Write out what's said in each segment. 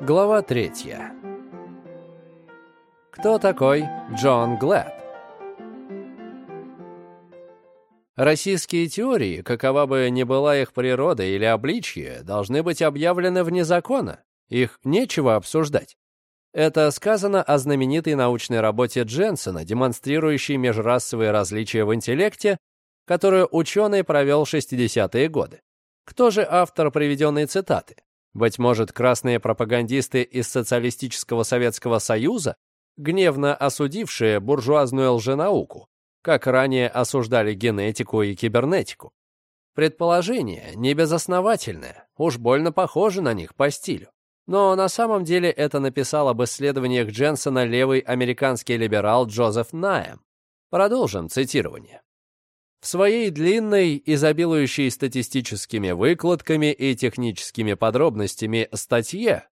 Глава третья. Кто такой Джон Глэд? Российские теории, какова бы ни была их природа или обличье, должны быть объявлены вне закона. Их нечего обсуждать. Это сказано о знаменитой научной работе Дженсона, демонстрирующей межрасовые различия в интеллекте, которую ученый провел в 60-е годы. Кто же автор приведенной цитаты? Быть может, красные пропагандисты из Социалистического Советского Союза, гневно осудившие буржуазную лженауку, как ранее осуждали генетику и кибернетику. Предположение небезосновательное, уж больно похоже на них по стилю. Но на самом деле это написал об исследованиях Дженсона левый американский либерал Джозеф Найем. Продолжим цитирование. В своей длинной, изобилующей статистическими выкладками и техническими подробностями статье,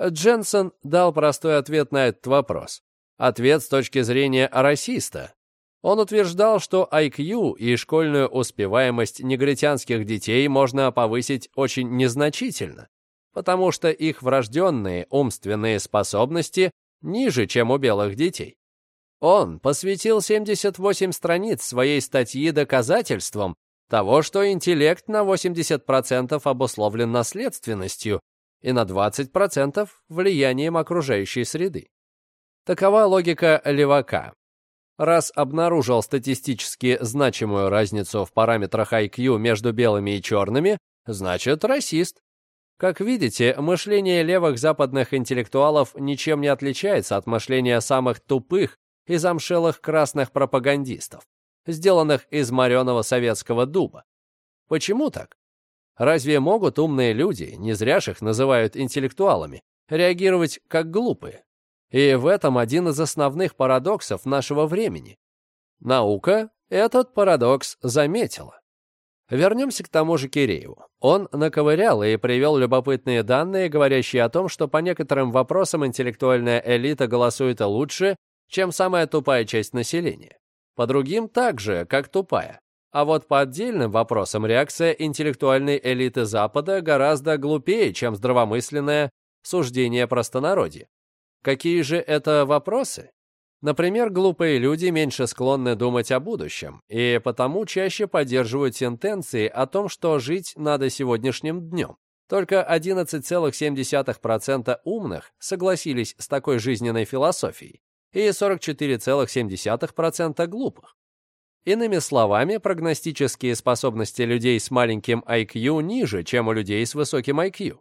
Дженсон дал простой ответ на этот вопрос. Ответ с точки зрения расиста. Он утверждал, что IQ и школьную успеваемость негритянских детей можно повысить очень незначительно, потому что их врожденные умственные способности ниже, чем у белых детей. Он посвятил 78 страниц своей статьи доказательствам того, что интеллект на 80% обусловлен наследственностью и на 20% влиянием окружающей среды. Такова логика левака. Раз обнаружил статистически значимую разницу в параметрах IQ между белыми и черными, значит расист. Как видите, мышление левых западных интеллектуалов ничем не отличается от мышления самых тупых и замшелых красных пропагандистов, сделанных из мореного советского дуба. Почему так? Разве могут умные люди, не зря их называют интеллектуалами, реагировать как глупые? И в этом один из основных парадоксов нашего времени. Наука этот парадокс заметила. Вернемся к тому же Кирееву. Он наковырял и привел любопытные данные, говорящие о том, что по некоторым вопросам интеллектуальная элита голосует лучше, чем самая тупая часть населения. По другим также, как тупая. А вот по отдельным вопросам реакция интеллектуальной элиты Запада гораздо глупее, чем здравомысленное суждение простонародья. Какие же это вопросы? Например, глупые люди меньше склонны думать о будущем, и потому чаще поддерживают сентенции о том, что жить надо сегодняшним днем. Только 11,7% умных согласились с такой жизненной философией, и 44,7% глупых. Иными словами, прогностические способности людей с маленьким IQ ниже, чем у людей с высоким IQ.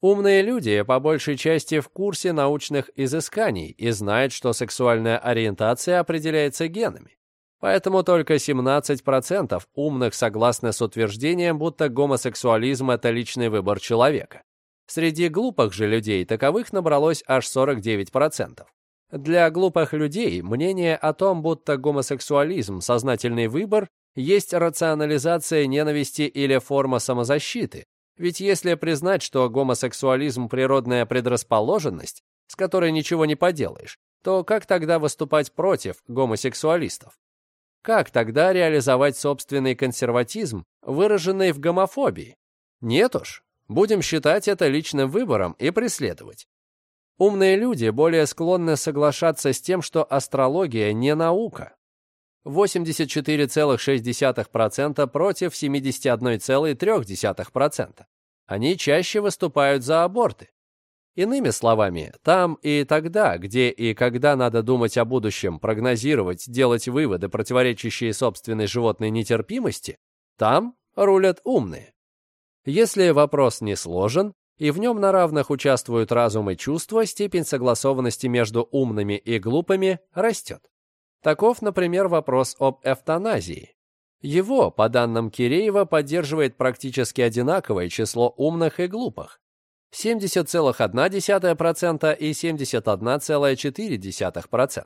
Умные люди по большей части в курсе научных изысканий и знают, что сексуальная ориентация определяется генами. Поэтому только 17% умных согласны с утверждением, будто гомосексуализм — это личный выбор человека. Среди глупых же людей таковых набралось аж 49%. Для глупых людей мнение о том, будто гомосексуализм – сознательный выбор, есть рационализация ненависти или форма самозащиты. Ведь если признать, что гомосексуализм – природная предрасположенность, с которой ничего не поделаешь, то как тогда выступать против гомосексуалистов? Как тогда реализовать собственный консерватизм, выраженный в гомофобии? Нет уж, будем считать это личным выбором и преследовать. Умные люди более склонны соглашаться с тем, что астрология не наука. 84,6% против 71,3%. Они чаще выступают за аборты. Иными словами, там и тогда, где и когда надо думать о будущем, прогнозировать, делать выводы, противоречащие собственной животной нетерпимости, там рулят умные. Если вопрос не сложен, и в нем на равных участвуют разум и чувство, степень согласованности между умными и глупыми растет. Таков, например, вопрос об эвтаназии. Его, по данным Киреева, поддерживает практически одинаковое число умных и глупых. 70,1% и 71,4%.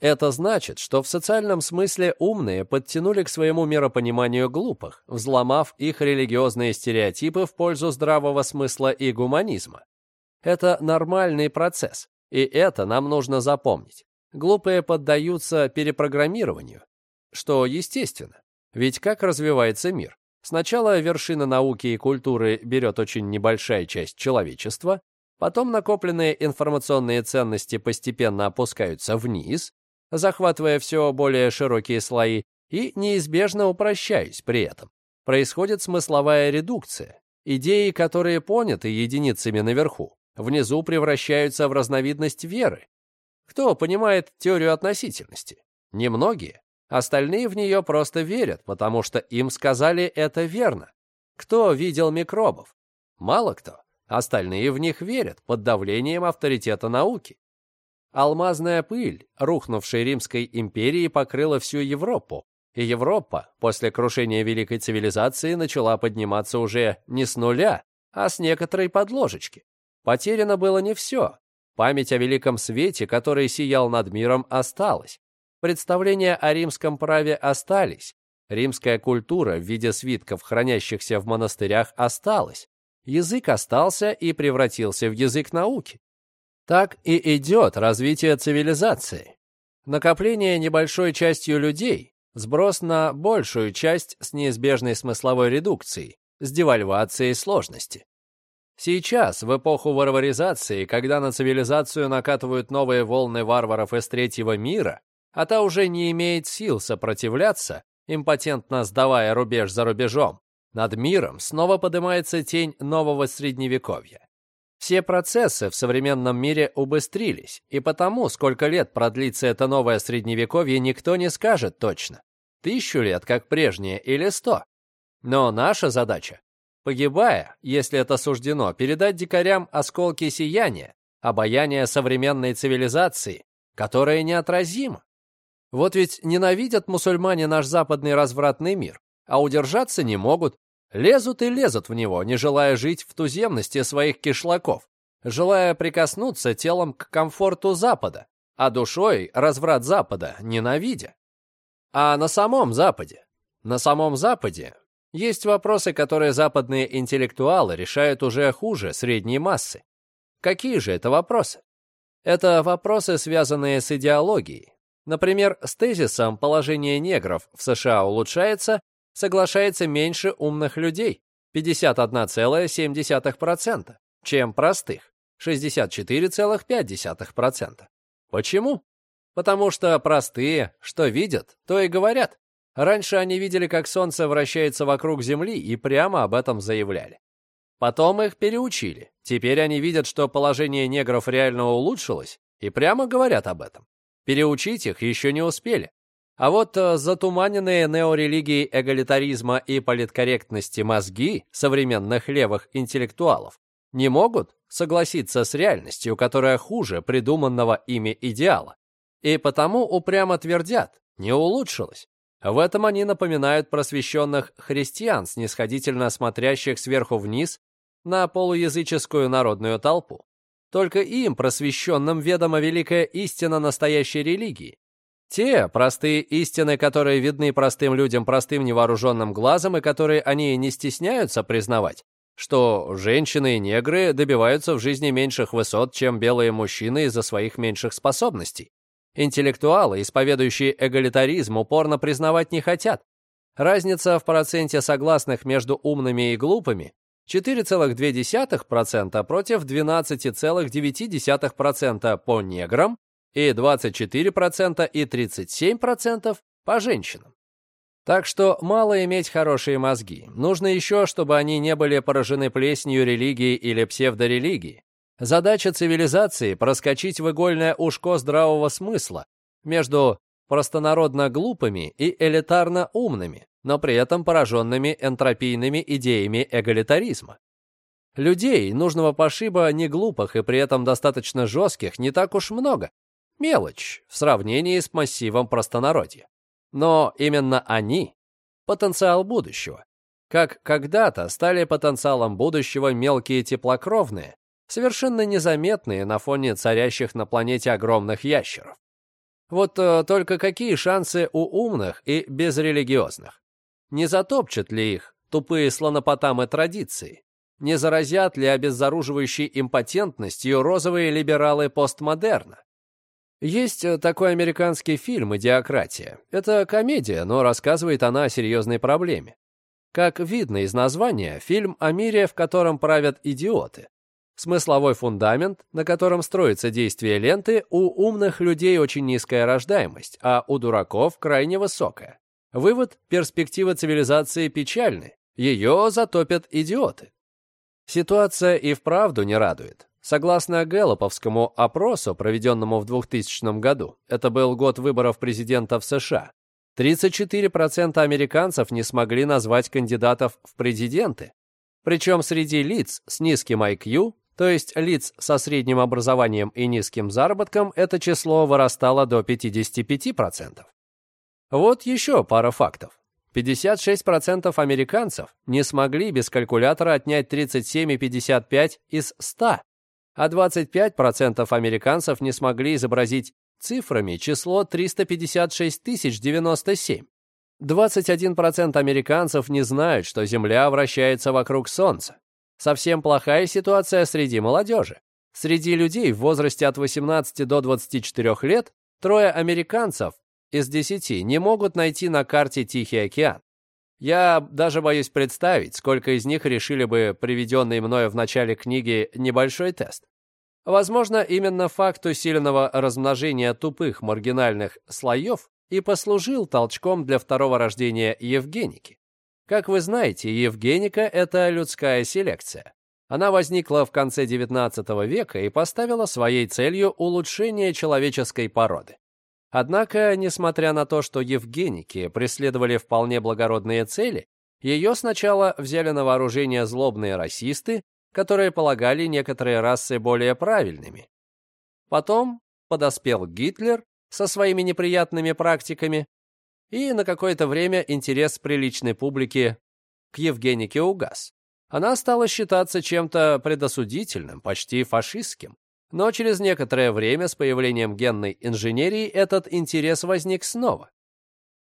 Это значит, что в социальном смысле умные подтянули к своему миропониманию глупых, взломав их религиозные стереотипы в пользу здравого смысла и гуманизма. Это нормальный процесс, и это нам нужно запомнить. Глупые поддаются перепрограммированию, что естественно. Ведь как развивается мир? Сначала вершина науки и культуры берет очень небольшая часть человечества, Потом накопленные информационные ценности постепенно опускаются вниз, захватывая все более широкие слои, и неизбежно упрощаясь при этом. Происходит смысловая редукция. Идеи, которые поняты единицами наверху, внизу превращаются в разновидность веры. Кто понимает теорию относительности? Немногие. Остальные в нее просто верят, потому что им сказали это верно. Кто видел микробов? Мало кто. Остальные в них верят под давлением авторитета науки. Алмазная пыль, рухнувшей Римской империи, покрыла всю Европу, и Европа после крушения великой цивилизации начала подниматься уже не с нуля, а с некоторой подложечки. Потеряно было не все. Память о великом свете, который сиял над миром, осталась. Представления о римском праве остались. Римская культура в виде свитков, хранящихся в монастырях, осталась язык остался и превратился в язык науки. Так и идет развитие цивилизации. Накопление небольшой частью людей, сброс на большую часть с неизбежной смысловой редукцией, с девальвацией сложности. Сейчас, в эпоху варваризации, когда на цивилизацию накатывают новые волны варваров из третьего мира, а та уже не имеет сил сопротивляться, импотентно сдавая рубеж за рубежом, над миром снова поднимается тень нового средневековья. Все процессы в современном мире убыстрились, и потому, сколько лет продлится это новое средневековье, никто не скажет точно. Тысячу лет, как прежнее, или сто. Но наша задача, погибая, если это суждено, передать дикарям осколки сияния, обаяние современной цивилизации, которая неотразима. Вот ведь ненавидят мусульмане наш западный развратный мир, а удержаться не могут. Лезут и лезут в него, не желая жить в туземности своих кишлаков, желая прикоснуться телом к комфорту Запада, а душой разврат Запада ненавидя. А на самом Западе? На самом Западе есть вопросы, которые западные интеллектуалы решают уже хуже средней массы. Какие же это вопросы? Это вопросы, связанные с идеологией. Например, с тезисом «положение негров в США улучшается» соглашается меньше умных людей, 51,7%, чем простых, 64,5%. Почему? Потому что простые, что видят, то и говорят. Раньше они видели, как Солнце вращается вокруг Земли и прямо об этом заявляли. Потом их переучили. Теперь они видят, что положение негров реально улучшилось и прямо говорят об этом. Переучить их еще не успели. А вот э, затуманенные неорелигией эгалитаризма и политкорректности мозги современных левых интеллектуалов не могут согласиться с реальностью, которая хуже придуманного ими идеала. И потому упрямо твердят, не улучшилось. В этом они напоминают просвещенных христиан, снисходительно смотрящих сверху вниз на полуязыческую народную толпу. Только им, просвещенным, ведома великая истина настоящей религии, те простые истины, которые видны простым людям простым невооруженным глазом и которые они не стесняются признавать, что женщины и негры добиваются в жизни меньших высот, чем белые мужчины из-за своих меньших способностей. Интеллектуалы, исповедующие эгалитаризм, упорно признавать не хотят. Разница в проценте согласных между умными и глупыми 4,2% против 12,9% по неграм и 24% и 37% по женщинам. Так что мало иметь хорошие мозги. Нужно еще, чтобы они не были поражены плесенью религии или псевдорелигии. Задача цивилизации – проскочить в игольное ушко здравого смысла между простонародно глупыми и элитарно умными, но при этом пораженными энтропийными идеями эгалитаризма. Людей, нужного пошиба не глупых и при этом достаточно жестких, не так уж много, Мелочь в сравнении с массивом простонародья. Но именно они — потенциал будущего. Как когда-то стали потенциалом будущего мелкие теплокровные, совершенно незаметные на фоне царящих на планете огромных ящеров. Вот э, только какие шансы у умных и безрелигиозных? Не затопчат ли их тупые слонопотамы традиции? Не заразят ли обеззаруживающей импотентностью розовые либералы постмодерна? Есть э, такой американский фильм «Идиократия». Это комедия, но рассказывает она о серьезной проблеме. Как видно из названия, фильм о мире, в котором правят идиоты. Смысловой фундамент, на котором строится действие ленты, у умных людей очень низкая рождаемость, а у дураков крайне высокая. Вывод – перспектива цивилизации печальны, ее затопят идиоты. Ситуация и вправду не радует. Согласно Гэллоповскому опросу, проведенному в 2000 году, это был год выборов президента в США, 34% американцев не смогли назвать кандидатов в президенты. Причем среди лиц с низким IQ то есть лиц со средним образованием и низким заработком, это число вырастало до 55%. Вот еще пара фактов. 56% американцев не смогли без калькулятора отнять 37,55 из 100, а 25% американцев не смогли изобразить цифрами число 356 097. 21% американцев не знают, что Земля вращается вокруг Солнца. Совсем плохая ситуация среди молодежи. Среди людей в возрасте от 18 до 24 лет трое американцев из 10 не могут найти на карте Тихий океан. Я даже боюсь представить, сколько из них решили бы приведенный мною в начале книги небольшой тест. Возможно, именно факт усиленного размножения тупых маргинальных слоев и послужил толчком для второго рождения Евгеники. Как вы знаете, Евгеника — это людская селекция. Она возникла в конце XIX века и поставила своей целью улучшение человеческой породы. Однако, несмотря на то, что Евгеники преследовали вполне благородные цели, ее сначала взяли на вооружение злобные расисты, которые полагали некоторые расы более правильными. Потом подоспел Гитлер со своими неприятными практиками, и на какое-то время интерес приличной публики к Евгенике угас. Она стала считаться чем-то предосудительным, почти фашистским. Но через некоторое время с появлением генной инженерии этот интерес возник снова.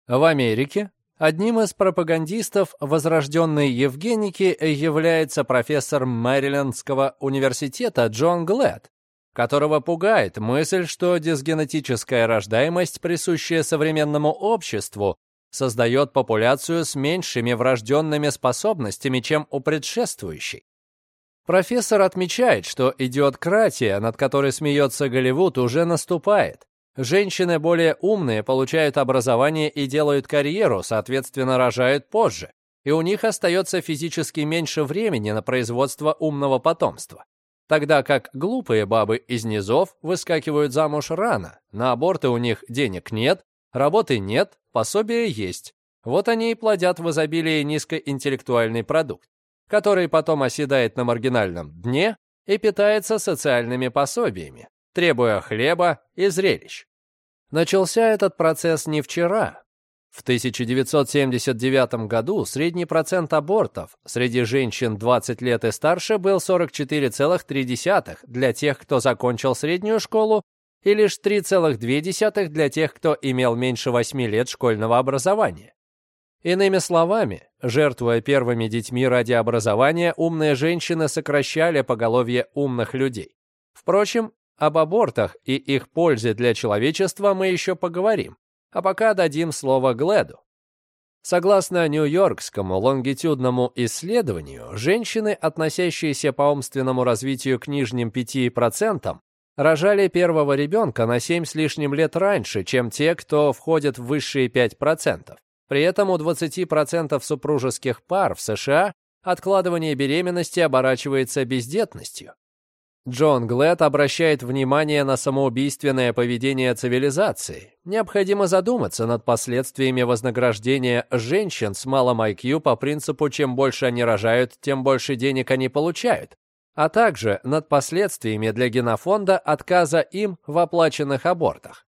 В Америке одним из пропагандистов возрожденной Евгеники является профессор Мэрилендского университета Джон Глэд, которого пугает мысль, что дисгенетическая рождаемость, присущая современному обществу, создает популяцию с меньшими врожденными способностями, чем у предшествующей. Профессор отмечает, что идиоткратия, над которой смеется Голливуд, уже наступает. Женщины более умные получают образование и делают карьеру, соответственно, рожают позже, и у них остается физически меньше времени на производство умного потомства тогда как глупые бабы из низов выскакивают замуж рано, на аборты у них денег нет, работы нет, пособия есть. Вот они и плодят в изобилии низкоинтеллектуальный продукт, который потом оседает на маргинальном дне и питается социальными пособиями, требуя хлеба и зрелищ. Начался этот процесс не вчера, в 1979 году средний процент абортов среди женщин 20 лет и старше был 44,3 для тех, кто закончил среднюю школу, и лишь 3,2 для тех, кто имел меньше 8 лет школьного образования. Иными словами, жертвуя первыми детьми ради образования, умные женщины сокращали поголовье умных людей. Впрочем, об абортах и их пользе для человечества мы еще поговорим. А пока дадим слово Гледу. Согласно Нью-Йоркскому лонгитюдному исследованию, женщины, относящиеся по умственному развитию к нижним 5%, рожали первого ребенка на 7 с лишним лет раньше, чем те, кто входит в высшие 5%. При этом у 20% супружеских пар в США откладывание беременности оборачивается бездетностью. Джон Глэд обращает внимание на самоубийственное поведение цивилизации. Необходимо задуматься над последствиями вознаграждения женщин с малым IQ по принципу «чем больше они рожают, тем больше денег они получают», а также над последствиями для генофонда отказа им в оплаченных абортах.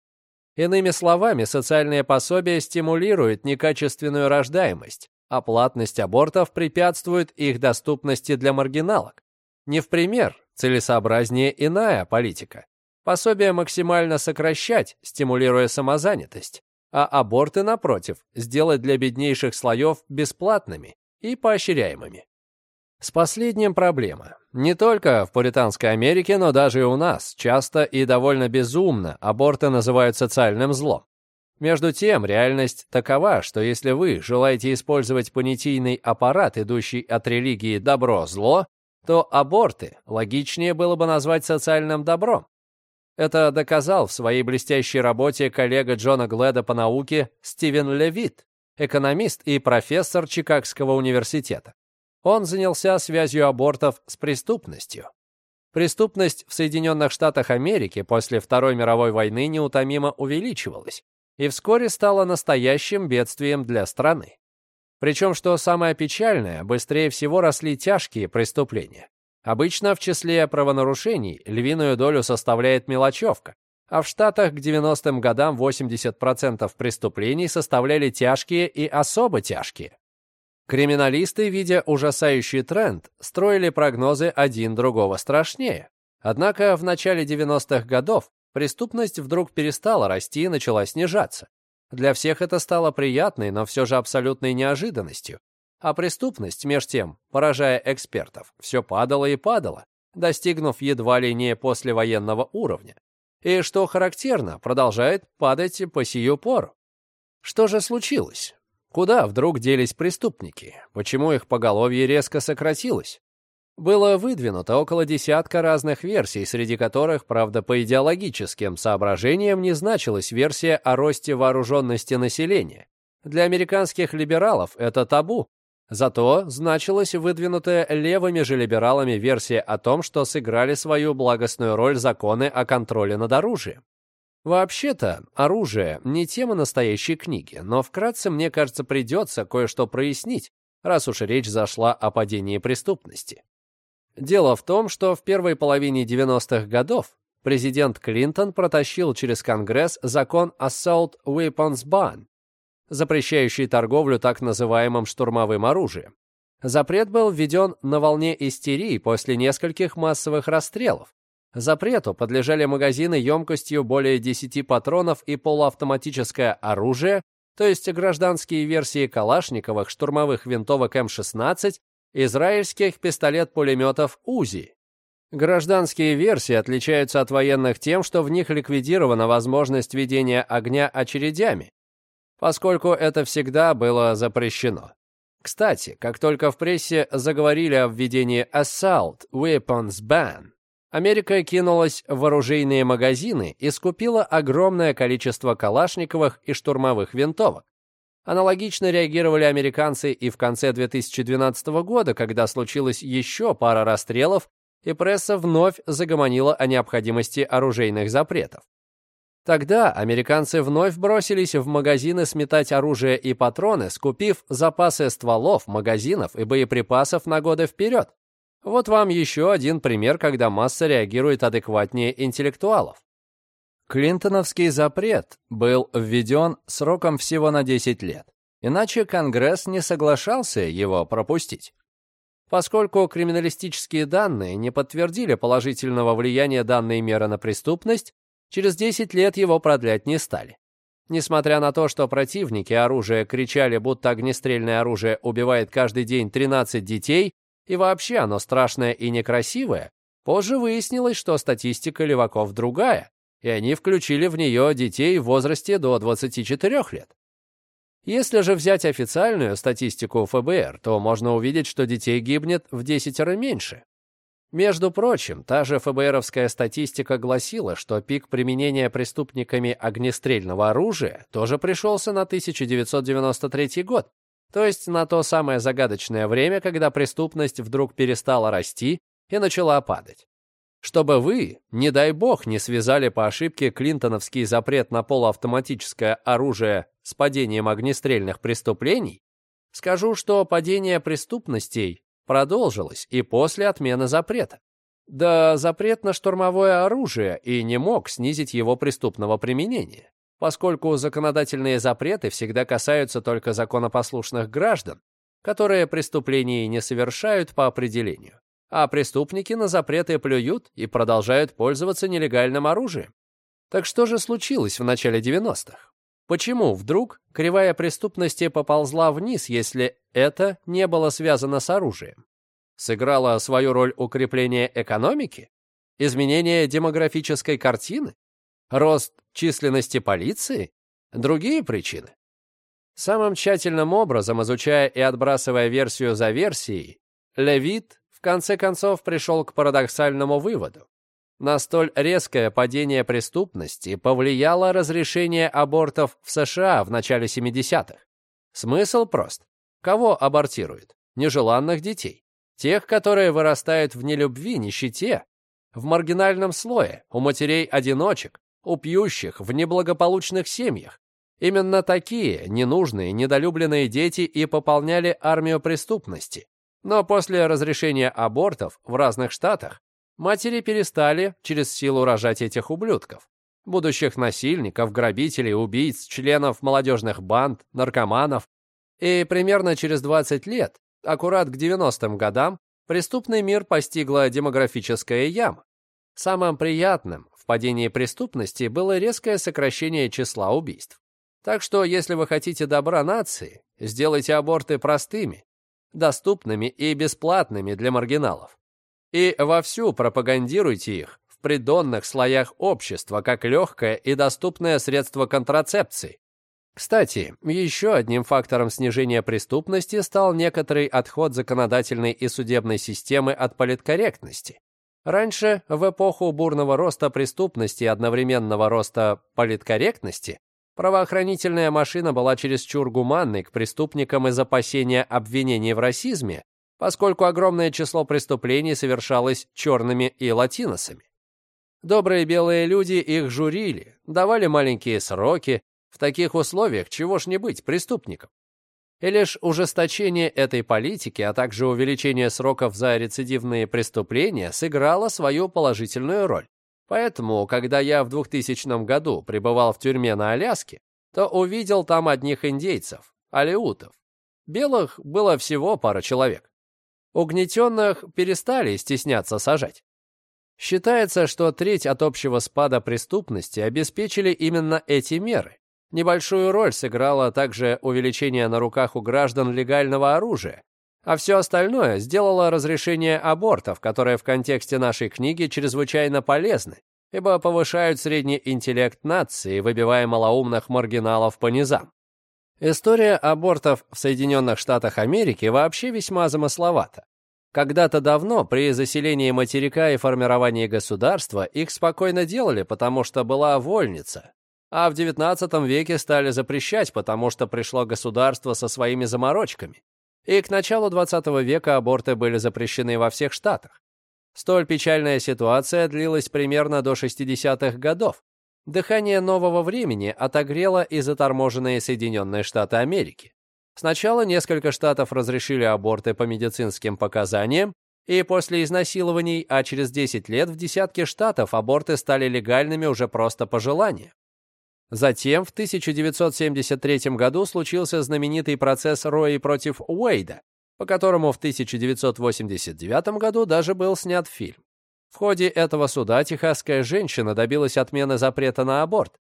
Иными словами, социальное пособие стимулирует некачественную рождаемость, а платность абортов препятствует их доступности для маргиналок. Не в пример, целесообразнее иная политика. Пособие максимально сокращать, стимулируя самозанятость, а аборты, напротив, сделать для беднейших слоев бесплатными и поощряемыми. С последним проблема. Не только в Пуританской Америке, но даже и у нас часто и довольно безумно аборты называют социальным злом. Между тем, реальность такова, что если вы желаете использовать понятийный аппарат, идущий от религии «добро-зло», то аборты логичнее было бы назвать социальным добром. Это доказал в своей блестящей работе коллега Джона Гледа по науке Стивен Левит, экономист и профессор Чикагского университета. Он занялся связью абортов с преступностью. Преступность в Соединенных Штатах Америки после Второй мировой войны неутомимо увеличивалась и вскоре стала настоящим бедствием для страны. Причем, что самое печальное, быстрее всего росли тяжкие преступления. Обычно в числе правонарушений львиную долю составляет мелочевка, а в Штатах к 90-м годам 80% преступлений составляли тяжкие и особо тяжкие. Криминалисты, видя ужасающий тренд, строили прогнозы один другого страшнее. Однако в начале 90-х годов преступность вдруг перестала расти и начала снижаться. Для всех это стало приятной, но все же абсолютной неожиданностью. А преступность, меж тем, поражая экспертов, все падала и падала, достигнув едва ли не послевоенного уровня. И, что характерно, продолжает падать по сию пору. Что же случилось? Куда вдруг делись преступники? Почему их поголовье резко сократилось? Было выдвинуто около десятка разных версий, среди которых, правда, по идеологическим соображениям не значилась версия о росте вооруженности населения. Для американских либералов это табу. Зато значилась выдвинутая левыми же либералами версия о том, что сыграли свою благостную роль законы о контроле над оружием. Вообще-то, оружие не тема настоящей книги, но вкратце, мне кажется, придется кое-что прояснить, раз уж речь зашла о падении преступности. Дело в том, что в первой половине 90-х годов президент Клинтон протащил через Конгресс закон Assault Weapons Ban, запрещающий торговлю так называемым штурмовым оружием. Запрет был введен на волне истерии после нескольких массовых расстрелов, Запрету подлежали магазины емкостью более 10 патронов и полуавтоматическое оружие, то есть гражданские версии калашниковых штурмовых винтовок М-16, израильских пистолет-пулеметов УЗИ. Гражданские версии отличаются от военных тем, что в них ликвидирована возможность ведения огня очередями, поскольку это всегда было запрещено. Кстати, как только в прессе заговорили о введении Assault Weapons Ban, Америка кинулась в оружейные магазины и скупила огромное количество калашниковых и штурмовых винтовок. Аналогично реагировали американцы и в конце 2012 года, когда случилась еще пара расстрелов, и пресса вновь загомонила о необходимости оружейных запретов. Тогда американцы вновь бросились в магазины сметать оружие и патроны, скупив запасы стволов, магазинов и боеприпасов на годы вперед. Вот вам еще один пример, когда масса реагирует адекватнее интеллектуалов. Клинтоновский запрет был введен сроком всего на 10 лет, иначе Конгресс не соглашался его пропустить. Поскольку криминалистические данные не подтвердили положительного влияния данной меры на преступность, через 10 лет его продлять не стали. Несмотря на то, что противники оружия кричали, будто огнестрельное оружие убивает каждый день 13 детей, и вообще оно страшное и некрасивое, позже выяснилось, что статистика леваков другая, и они включили в нее детей в возрасте до 24 лет. Если же взять официальную статистику ФБР, то можно увидеть, что детей гибнет в десятеро меньше. Между прочим, та же ФБРовская статистика гласила, что пик применения преступниками огнестрельного оружия тоже пришелся на 1993 год, то есть на то самое загадочное время, когда преступность вдруг перестала расти и начала падать. Чтобы вы, не дай бог, не связали по ошибке клинтоновский запрет на полуавтоматическое оружие с падением огнестрельных преступлений, скажу, что падение преступностей продолжилось и после отмены запрета. Да запрет на штурмовое оружие и не мог снизить его преступного применения поскольку законодательные запреты всегда касаются только законопослушных граждан, которые преступлений не совершают по определению, а преступники на запреты плюют и продолжают пользоваться нелегальным оружием. Так что же случилось в начале 90-х? Почему вдруг кривая преступности поползла вниз, если это не было связано с оружием? Сыграло свою роль укрепление экономики? Изменение демографической картины? Рост численности полиции? Другие причины? Самым тщательным образом, изучая и отбрасывая версию за версией, Левит в конце концов пришел к парадоксальному выводу. На столь резкое падение преступности повлияло разрешение абортов в США в начале 70-х. Смысл прост. Кого абортируют? Нежеланных детей. Тех, которые вырастают в нелюбви, нищете, в маргинальном слое, у матерей-одиночек, у пьющих, в неблагополучных семьях. Именно такие ненужные, недолюбленные дети и пополняли армию преступности. Но после разрешения абортов в разных штатах матери перестали через силу рожать этих ублюдков. Будущих насильников, грабителей, убийц, членов молодежных банд, наркоманов. И примерно через 20 лет, аккурат к 90-м годам, преступный мир постигла демографическая яма. Самым приятным в падении преступности было резкое сокращение числа убийств. Так что, если вы хотите добра нации, сделайте аборты простыми, доступными и бесплатными для маргиналов. И вовсю пропагандируйте их в придонных слоях общества как легкое и доступное средство контрацепции. Кстати, еще одним фактором снижения преступности стал некоторый отход законодательной и судебной системы от политкорректности. Раньше, в эпоху бурного роста преступности и одновременного роста политкорректности, правоохранительная машина была чересчур гуманной к преступникам из опасения обвинений в расизме, поскольку огромное число преступлений совершалось черными и латиносами. Добрые белые люди их журили, давали маленькие сроки, в таких условиях чего ж не быть преступником? И лишь ужесточение этой политики, а также увеличение сроков за рецидивные преступления сыграло свою положительную роль. Поэтому, когда я в 2000 году пребывал в тюрьме на Аляске, то увидел там одних индейцев, алеутов. Белых было всего пара человек. Угнетенных перестали стесняться сажать. Считается, что треть от общего спада преступности обеспечили именно эти меры. Небольшую роль сыграло также увеличение на руках у граждан легального оружия, а все остальное сделало разрешение абортов, которые в контексте нашей книги чрезвычайно полезны, ибо повышают средний интеллект нации, выбивая малоумных маргиналов по низам. История абортов в Соединенных Штатах Америки вообще весьма замысловата. Когда-то давно, при заселении материка и формировании государства, их спокойно делали, потому что была вольница, а в XIX веке стали запрещать, потому что пришло государство со своими заморочками. И к началу XX века аборты были запрещены во всех штатах. Столь печальная ситуация длилась примерно до 60-х годов. Дыхание нового времени отогрело и заторможенные Соединенные Штаты Америки. Сначала несколько штатов разрешили аборты по медицинским показаниям, и после изнасилований, а через 10 лет в десятке штатов аборты стали легальными уже просто по желанию. Затем в 1973 году случился знаменитый процесс Рои против Уэйда, по которому в 1989 году даже был снят фильм. В ходе этого суда техасская женщина добилась отмены запрета на аборт.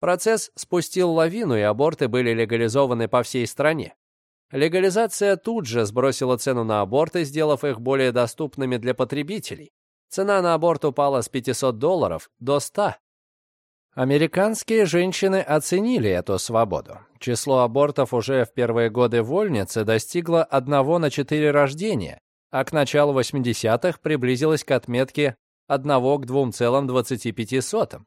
Процесс спустил лавину, и аборты были легализованы по всей стране. Легализация тут же сбросила цену на аборты, сделав их более доступными для потребителей. Цена на аборт упала с 500 долларов до 100. Американские женщины оценили эту свободу. Число абортов уже в первые годы вольницы достигло 1 на 4 рождения, а к началу 80-х приблизилось к отметке 1 к 2,25.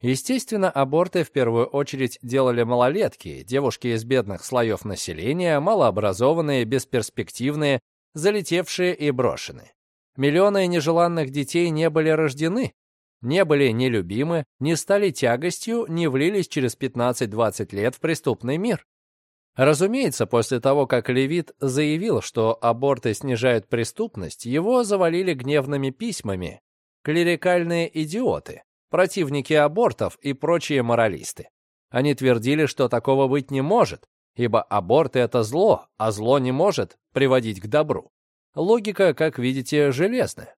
Естественно, аборты в первую очередь делали малолетки, девушки из бедных слоев населения, малообразованные, бесперспективные, залетевшие и брошенные. Миллионы нежеланных детей не были рождены, не были нелюбимы, не стали тягостью, не влились через 15-20 лет в преступный мир. Разумеется, после того, как Левит заявил, что аборты снижают преступность, его завалили гневными письмами клерикальные идиоты, противники абортов и прочие моралисты. Они твердили, что такого быть не может, ибо аборты — это зло, а зло не может приводить к добру. Логика, как видите, железная.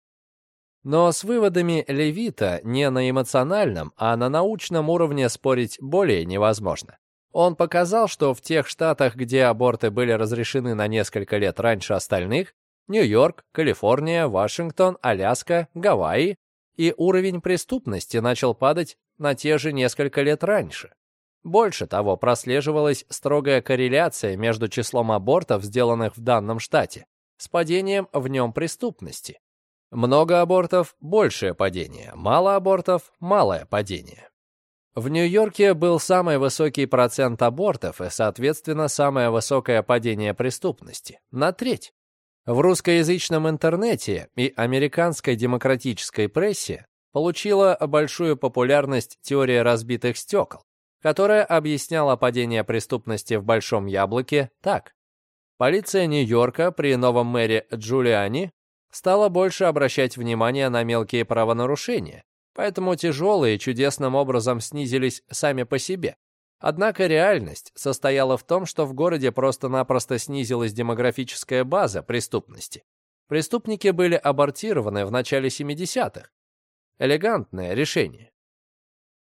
Но с выводами Левита не на эмоциональном, а на научном уровне спорить более невозможно. Он показал, что в тех штатах, где аборты были разрешены на несколько лет раньше остальных, Нью-Йорк, Калифорния, Вашингтон, Аляска, Гавайи, и уровень преступности начал падать на те же несколько лет раньше. Больше того, прослеживалась строгая корреляция между числом абортов, сделанных в данном штате, с падением в нем преступности. Много абортов – большее падение, мало абортов – малое падение. В Нью-Йорке был самый высокий процент абортов и, соответственно, самое высокое падение преступности – на треть. В русскоязычном интернете и американской демократической прессе получила большую популярность теория разбитых стекол, которая объясняла падение преступности в Большом Яблоке так. Полиция Нью-Йорка при новом мэре Джулиани стала больше обращать внимание на мелкие правонарушения, поэтому тяжелые чудесным образом снизились сами по себе. Однако реальность состояла в том, что в городе просто-напросто снизилась демографическая база преступности. Преступники были абортированы в начале 70-х. Элегантное решение.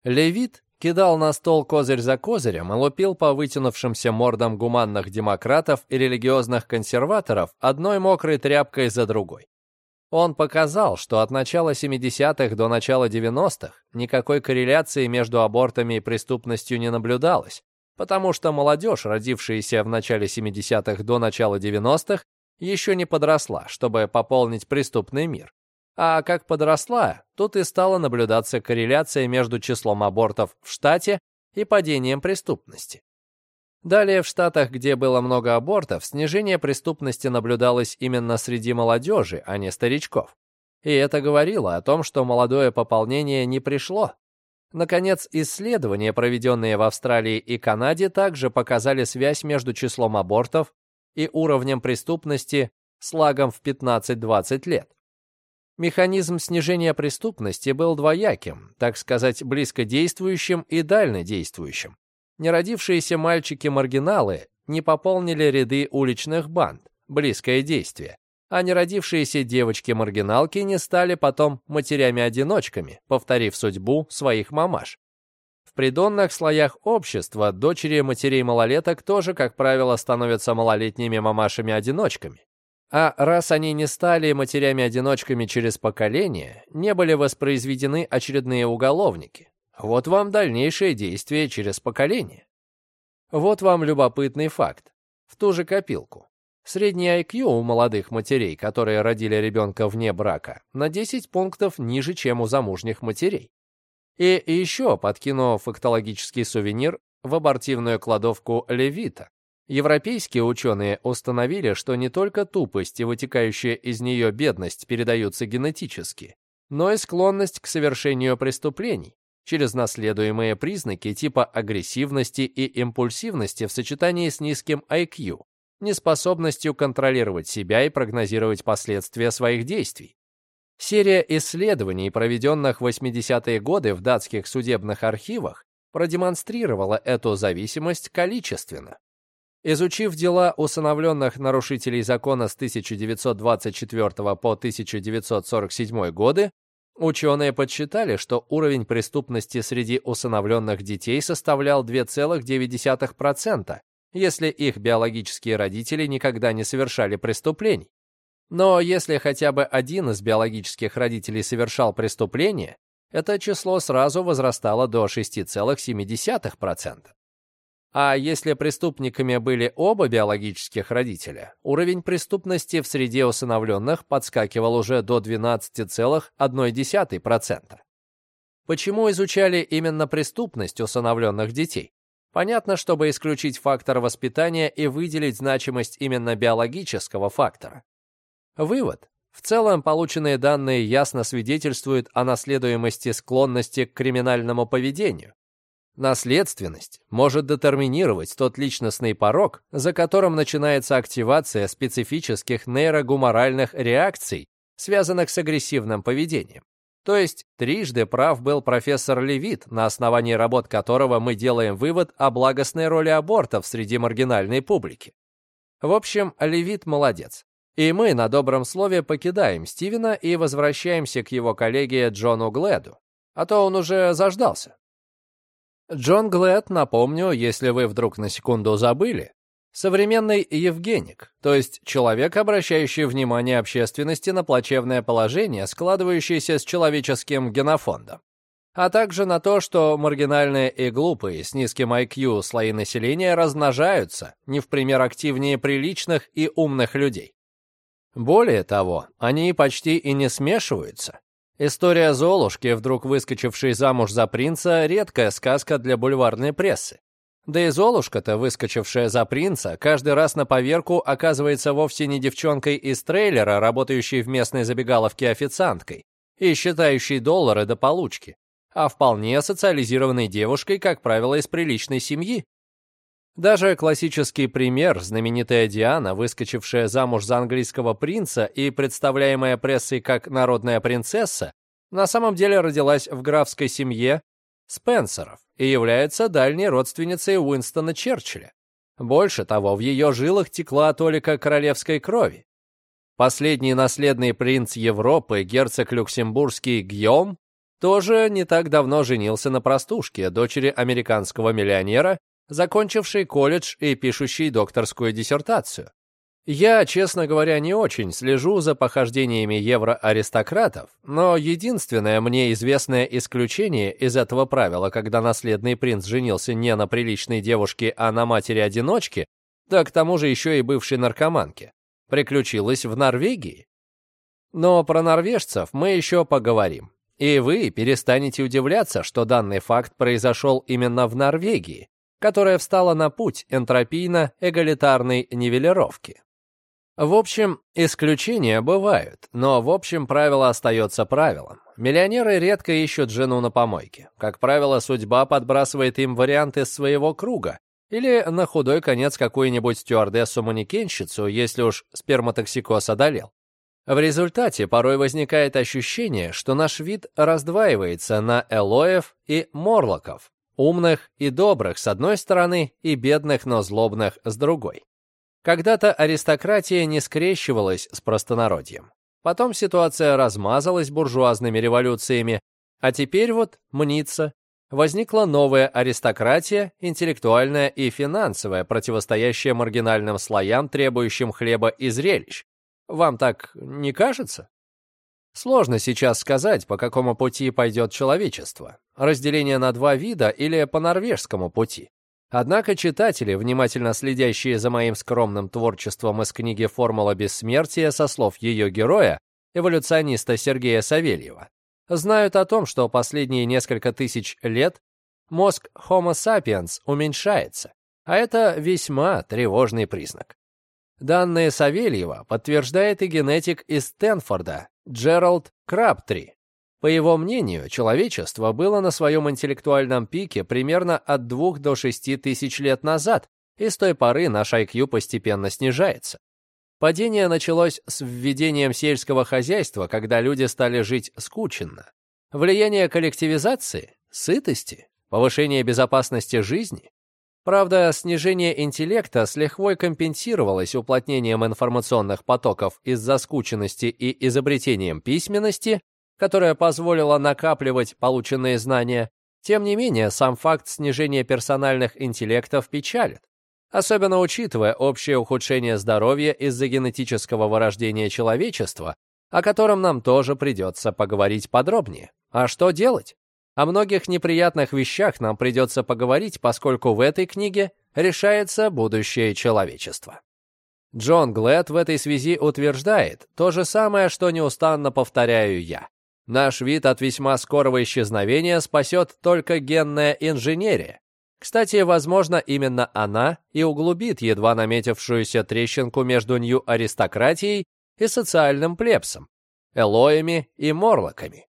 Левит кидал на стол козырь за козырем и лупил по вытянувшимся мордам гуманных демократов и религиозных консерваторов одной мокрой тряпкой за другой. Он показал, что от начала 70-х до начала 90-х никакой корреляции между абортами и преступностью не наблюдалось, потому что молодежь, родившаяся в начале 70-х до начала 90-х, еще не подросла, чтобы пополнить преступный мир. А как подросла, тут и стала наблюдаться корреляция между числом абортов в штате и падением преступности. Далее в штатах, где было много абортов, снижение преступности наблюдалось именно среди молодежи, а не старичков. И это говорило о том, что молодое пополнение не пришло. Наконец, исследования, проведенные в Австралии и Канаде, также показали связь между числом абортов и уровнем преступности с лагом в 15-20 лет. Механизм снижения преступности был двояким, так сказать, близкодействующим и дальнодействующим неродившиеся мальчики-маргиналы не пополнили ряды уличных банд, близкое действие, а неродившиеся девочки-маргиналки не стали потом матерями-одиночками, повторив судьбу своих мамаш. В придонных слоях общества дочери матерей-малолеток тоже, как правило, становятся малолетними мамашами-одиночками. А раз они не стали матерями-одиночками через поколение, не были воспроизведены очередные уголовники, вот вам дальнейшее действие через поколение. Вот вам любопытный факт. В ту же копилку. Средний IQ у молодых матерей, которые родили ребенка вне брака, на 10 пунктов ниже, чем у замужних матерей. И еще подкину фактологический сувенир в абортивную кладовку Левита. Европейские ученые установили, что не только тупость и вытекающая из нее бедность передаются генетически, но и склонность к совершению преступлений, через наследуемые признаки типа агрессивности и импульсивности в сочетании с низким IQ, неспособностью контролировать себя и прогнозировать последствия своих действий. Серия исследований, проведенных в 80-е годы в датских судебных архивах, продемонстрировала эту зависимость количественно. Изучив дела усыновленных нарушителей закона с 1924 по 1947 годы, Ученые подсчитали, что уровень преступности среди усыновленных детей составлял 2,9%, если их биологические родители никогда не совершали преступлений. Но если хотя бы один из биологических родителей совершал преступление, это число сразу возрастало до 6,7%. А если преступниками были оба биологических родителя, уровень преступности в среде усыновленных подскакивал уже до 12,1%. Почему изучали именно преступность усыновленных детей? Понятно, чтобы исключить фактор воспитания и выделить значимость именно биологического фактора. Вывод. В целом, полученные данные ясно свидетельствуют о наследуемости склонности к криминальному поведению, Наследственность может детерминировать тот личностный порог, за которым начинается активация специфических нейрогуморальных реакций, связанных с агрессивным поведением. То есть трижды прав был профессор Левит, на основании работ которого мы делаем вывод о благостной роли абортов среди маргинальной публики. В общем, Левит молодец. И мы на добром слове покидаем Стивена и возвращаемся к его коллеге Джону Гледу. А то он уже заждался. Джон Глэд, напомню, если вы вдруг на секунду забыли, современный Евгеник, то есть человек, обращающий внимание общественности на плачевное положение, складывающееся с человеческим генофондом, а также на то, что маргинальные и глупые с низким IQ слои населения размножаются, не в пример активнее приличных и умных людей. Более того, они почти и не смешиваются. История Золушки, вдруг выскочившей замуж за принца, редкая сказка для бульварной прессы. Да и Золушка-то, выскочившая за принца, каждый раз на поверку оказывается вовсе не девчонкой из трейлера, работающей в местной забегаловке официанткой и считающей доллары до получки, а вполне социализированной девушкой, как правило, из приличной семьи. Даже классический пример, знаменитая Диана, выскочившая замуж за английского принца и представляемая прессой как народная принцесса, на самом деле родилась в графской семье Спенсеров и является дальней родственницей Уинстона Черчилля. Больше того, в ее жилах текла толика королевской крови. Последний наследный принц Европы, герцог люксембургский Гьом, тоже не так давно женился на простушке, дочери американского миллионера, закончившей колледж и пишущей докторскую диссертацию. Я, честно говоря, не очень слежу за похождениями евроаристократов, но единственное мне известное исключение из этого правила, когда наследный принц женился не на приличной девушке, а на матери-одиночке, да к тому же еще и бывшей наркоманке, приключилось в Норвегии. Но про норвежцев мы еще поговорим. И вы перестанете удивляться, что данный факт произошел именно в Норвегии, которая встала на путь энтропийно-эгалитарной нивелировки. В общем, исключения бывают, но в общем правило остается правилом. Миллионеры редко ищут жену на помойке. Как правило, судьба подбрасывает им варианты своего круга, или на худой конец какую-нибудь стюардессу-манекенщицу, если уж сперматоксикоз одолел. В результате порой возникает ощущение, что наш вид раздваивается на элоев и морлоков, умных и добрых с одной стороны и бедных, но злобных с другой. Когда-то аристократия не скрещивалась с простонародьем. Потом ситуация размазалась буржуазными революциями, а теперь вот мнится, возникла новая аристократия, интеллектуальная и финансовая, противостоящая маргинальным слоям, требующим хлеба и зрелищ, вам так не кажется? Сложно сейчас сказать, по какому пути пойдет человечество. Разделение на два вида или по норвежскому пути. Однако читатели, внимательно следящие за моим скромным творчеством из книги «Формула бессмертия» со слов ее героя, эволюциониста Сергея Савельева, знают о том, что последние несколько тысяч лет мозг Homo sapiens уменьшается, а это весьма тревожный признак. Данные Савельева подтверждает и генетик из Стэнфорда Джеральд Крабтри. По его мнению, человечество было на своем интеллектуальном пике примерно от 2 до 6 тысяч лет назад, и с той поры наш IQ постепенно снижается. Падение началось с введением сельского хозяйства, когда люди стали жить скученно. Влияние коллективизации, сытости, повышение безопасности жизни, Правда, снижение интеллекта с лихвой компенсировалось уплотнением информационных потоков из-за скученности и изобретением письменности, которая позволила накапливать полученные знания. Тем не менее, сам факт снижения персональных интеллектов печалит, особенно учитывая общее ухудшение здоровья из-за генетического вырождения человечества, о котором нам тоже придется поговорить подробнее. А что делать? О многих неприятных вещах нам придется поговорить, поскольку в этой книге решается будущее человечества. Джон Глэд в этой связи утверждает то же самое, что неустанно повторяю я. Наш вид от весьма скорого исчезновения спасет только генная инженерия. Кстати, возможно, именно она и углубит едва наметившуюся трещинку между нью-аристократией и социальным плебсом, элоями и морлоками.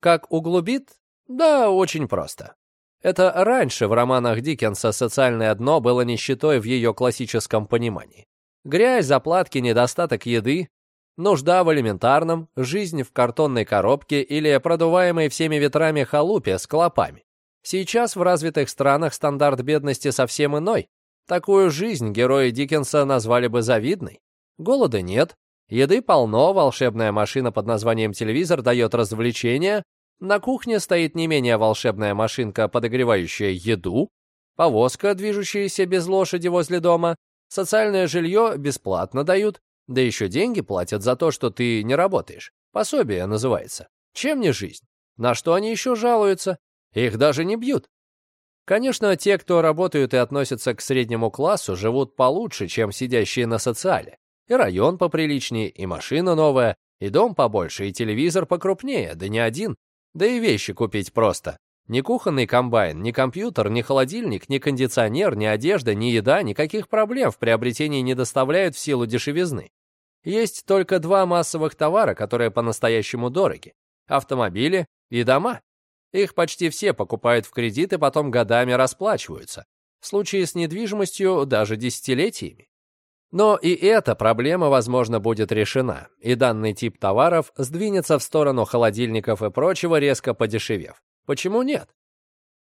Как углубит, да, очень просто. Это раньше в романах Диккенса социальное дно было нищетой в ее классическом понимании. Грязь, заплатки, недостаток еды, нужда в элементарном, жизнь в картонной коробке или продуваемой всеми ветрами халупе с клопами. Сейчас в развитых странах стандарт бедности совсем иной. Такую жизнь герои Диккенса назвали бы завидной. Голода нет, еды полно, волшебная машина под названием телевизор дает развлечения, на кухне стоит не менее волшебная машинка, подогревающая еду, повозка, движущаяся без лошади возле дома, социальное жилье бесплатно дают, да еще деньги платят за то, что ты не работаешь. Пособие называется. Чем не жизнь? На что они еще жалуются? Их даже не бьют. Конечно, те, кто работают и относятся к среднему классу, живут получше, чем сидящие на социале. И район поприличнее, и машина новая, и дом побольше, и телевизор покрупнее, да не один. Да и вещи купить просто. Ни кухонный комбайн, ни компьютер, ни холодильник, ни кондиционер, ни одежда, ни еда, никаких проблем в приобретении не доставляют в силу дешевизны. Есть только два массовых товара, которые по-настоящему дороги. Автомобили и дома. Их почти все покупают в кредит и потом годами расплачиваются. В случае с недвижимостью даже десятилетиями. Но и эта проблема, возможно, будет решена, и данный тип товаров сдвинется в сторону холодильников и прочего, резко подешевев. Почему нет?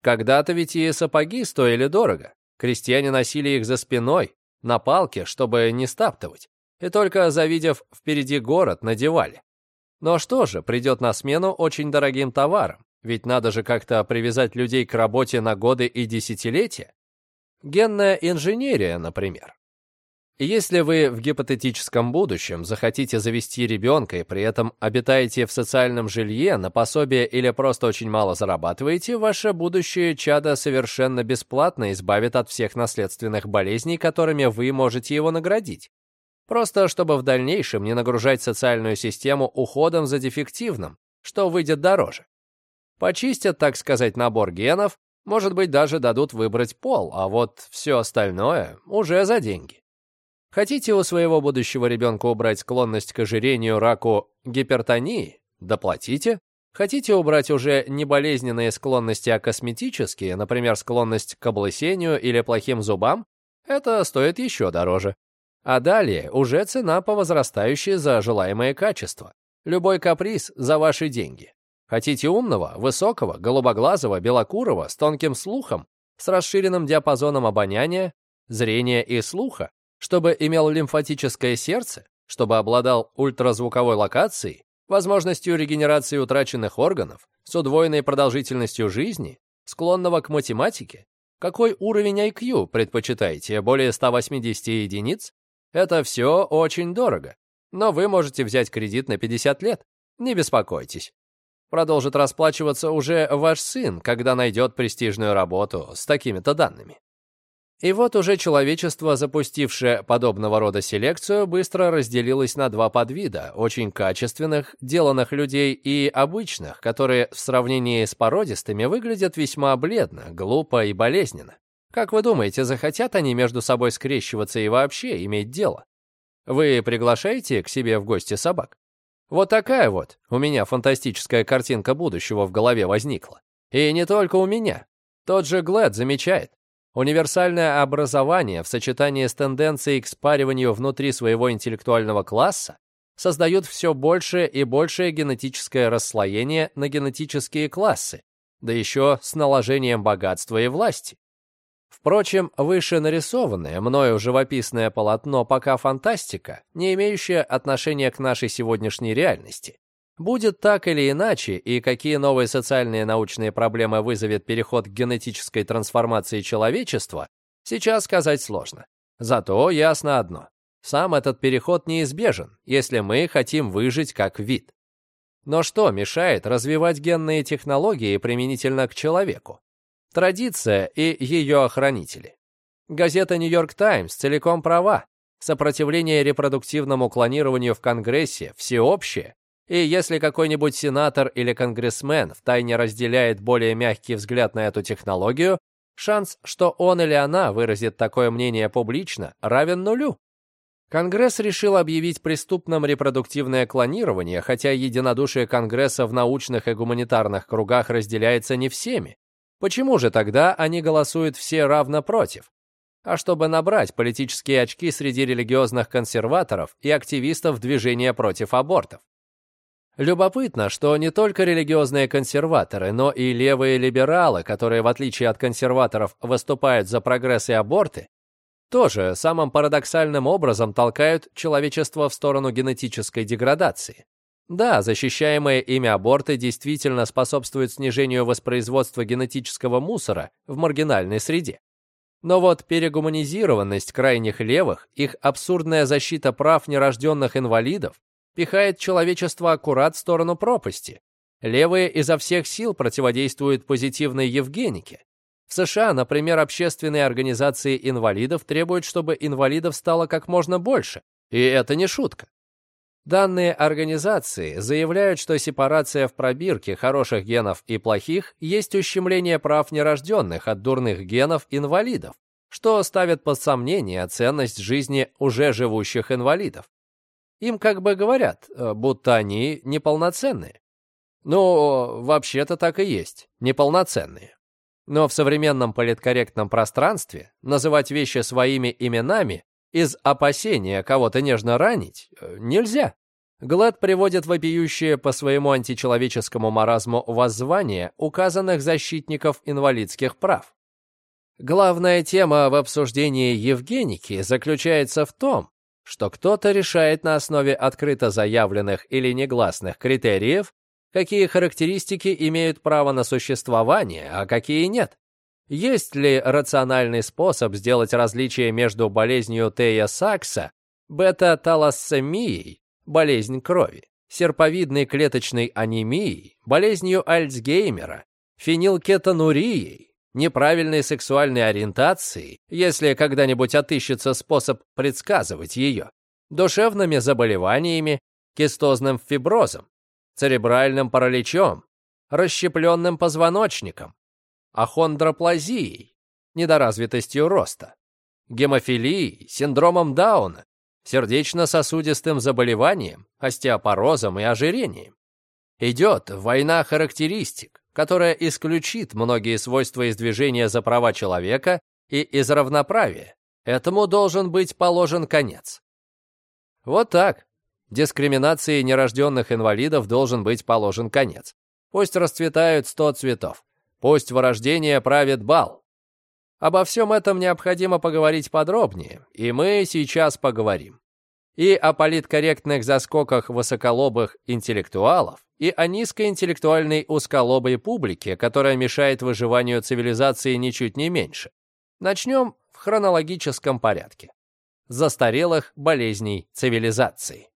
Когда-то ведь и сапоги стоили дорого. Крестьяне носили их за спиной, на палке, чтобы не стаптывать. И только завидев впереди город, надевали. Но что же, придет на смену очень дорогим товарам, ведь надо же как-то привязать людей к работе на годы и десятилетия. Генная инженерия, например. Если вы в гипотетическом будущем захотите завести ребенка и при этом обитаете в социальном жилье, на пособие или просто очень мало зарабатываете, ваше будущее чадо совершенно бесплатно избавит от всех наследственных болезней, которыми вы можете его наградить. Просто чтобы в дальнейшем не нагружать социальную систему уходом за дефективным, что выйдет дороже. Почистят, так сказать, набор генов, может быть, даже дадут выбрать пол, а вот все остальное уже за деньги. Хотите у своего будущего ребенка убрать склонность к ожирению, раку, гипертонии? Доплатите. Хотите убрать уже не болезненные склонности, а косметические, например, склонность к облысению или плохим зубам? Это стоит еще дороже. А далее уже цена по возрастающей за желаемое качество. Любой каприз за ваши деньги. Хотите умного, высокого, голубоглазого, белокурого, с тонким слухом, с расширенным диапазоном обоняния, зрения и слуха? Чтобы имел лимфатическое сердце, чтобы обладал ультразвуковой локацией, возможностью регенерации утраченных органов, с удвоенной продолжительностью жизни, склонного к математике? Какой уровень IQ предпочитаете, более 180 единиц? Это все очень дорого, но вы можете взять кредит на 50 лет. Не беспокойтесь. Продолжит расплачиваться уже ваш сын, когда найдет престижную работу с такими-то данными. И вот уже человечество, запустившее подобного рода селекцию, быстро разделилось на два подвида, очень качественных, деланных людей и обычных, которые в сравнении с породистыми выглядят весьма бледно, глупо и болезненно. Как вы думаете, захотят они между собой скрещиваться и вообще иметь дело? Вы приглашаете к себе в гости собак? Вот такая вот у меня фантастическая картинка будущего в голове возникла. И не только у меня. Тот же Глэд замечает. Универсальное образование в сочетании с тенденцией к спариванию внутри своего интеллектуального класса создают все большее и большее генетическое расслоение на генетические классы, да еще с наложением богатства и власти. Впрочем, выше нарисованное мною живописное полотно пока фантастика, не имеющая отношения к нашей сегодняшней реальности. Будет так или иначе, и какие новые социальные научные проблемы вызовет переход к генетической трансформации человечества, сейчас сказать сложно. Зато ясно одно. Сам этот переход неизбежен, если мы хотим выжить как вид. Но что мешает развивать генные технологии применительно к человеку? Традиция и ее охранители. Газета «Нью-Йорк Таймс» целиком права. Сопротивление репродуктивному клонированию в Конгрессе всеобщее и если какой-нибудь сенатор или конгрессмен втайне разделяет более мягкий взгляд на эту технологию, шанс, что он или она выразит такое мнение публично, равен нулю. Конгресс решил объявить преступным репродуктивное клонирование, хотя единодушие Конгресса в научных и гуманитарных кругах разделяется не всеми. Почему же тогда они голосуют все равно против? А чтобы набрать политические очки среди религиозных консерваторов и активистов движения против абортов. Любопытно, что не только религиозные консерваторы, но и левые либералы, которые, в отличие от консерваторов, выступают за прогресс и аборты, тоже самым парадоксальным образом толкают человечество в сторону генетической деградации. Да, защищаемые ими аборты действительно способствуют снижению воспроизводства генетического мусора в маргинальной среде. Но вот перегуманизированность крайних левых, их абсурдная защита прав нерожденных инвалидов, пихает человечество аккурат в сторону пропасти. Левые изо всех сил противодействуют позитивной Евгенике. В США, например, общественные организации инвалидов требуют, чтобы инвалидов стало как можно больше, И это не шутка. Данные организации заявляют, что сепарация в пробирке хороших генов и плохих есть ущемление прав нерожденных от дурных генов инвалидов, что ставит под сомнение ценность жизни уже живущих инвалидов. Им как бы говорят, э, будто они неполноценные. Ну, вообще-то так и есть, неполноценные. Но в современном политкорректном пространстве называть вещи своими именами из опасения кого-то нежно ранить э, нельзя. Глэд приводит вопиющее по своему античеловеческому маразму воззвание указанных защитников инвалидских прав. Главная тема в обсуждении Евгеники заключается в том, что кто-то решает на основе открыто заявленных или негласных критериев, какие характеристики имеют право на существование, а какие нет. Есть ли рациональный способ сделать различие между болезнью Тея Сакса, бета-талассемией, болезнь крови, серповидной клеточной анемией, болезнью Альцгеймера, фенилкетонурией, неправильной сексуальной ориентацией, если когда-нибудь отыщется способ предсказывать ее, душевными заболеваниями, кистозным фиброзом, церебральным параличом, расщепленным позвоночником, ахондроплазией, недоразвитостью роста, гемофилией, синдромом Дауна, сердечно-сосудистым заболеванием, остеопорозом и ожирением. Идет война характеристик, которая исключит многие свойства из движения за права человека и из равноправия. Этому должен быть положен конец. Вот так. Дискриминации нерожденных инвалидов должен быть положен конец. Пусть расцветают сто цветов. Пусть вырождение правит бал. Обо всем этом необходимо поговорить подробнее, и мы сейчас поговорим. И о политкорректных заскоках высоколобых интеллектуалов, и о низкоинтеллектуальной узколобой публике, которая мешает выживанию цивилизации ничуть не меньше. Начнем в хронологическом порядке. Застарелых болезней цивилизации.